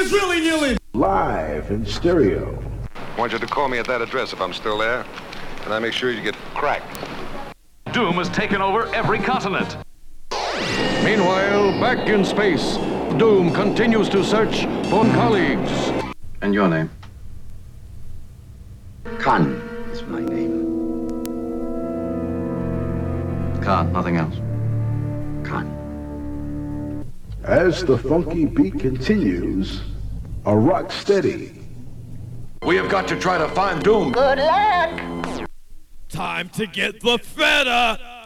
It's really nearly Live in stereo. I want you to call me at that address if I'm still there. And I make sure you get cracked. Doom has taken over every continent. Meanwhile, back in space, Doom continues to search for colleagues. And your name? Khan is my name. Khan, nothing else. Khan. As the funky beat continues, a rock steady. We have got to try to find Doom. Good luck! Time to get the feta.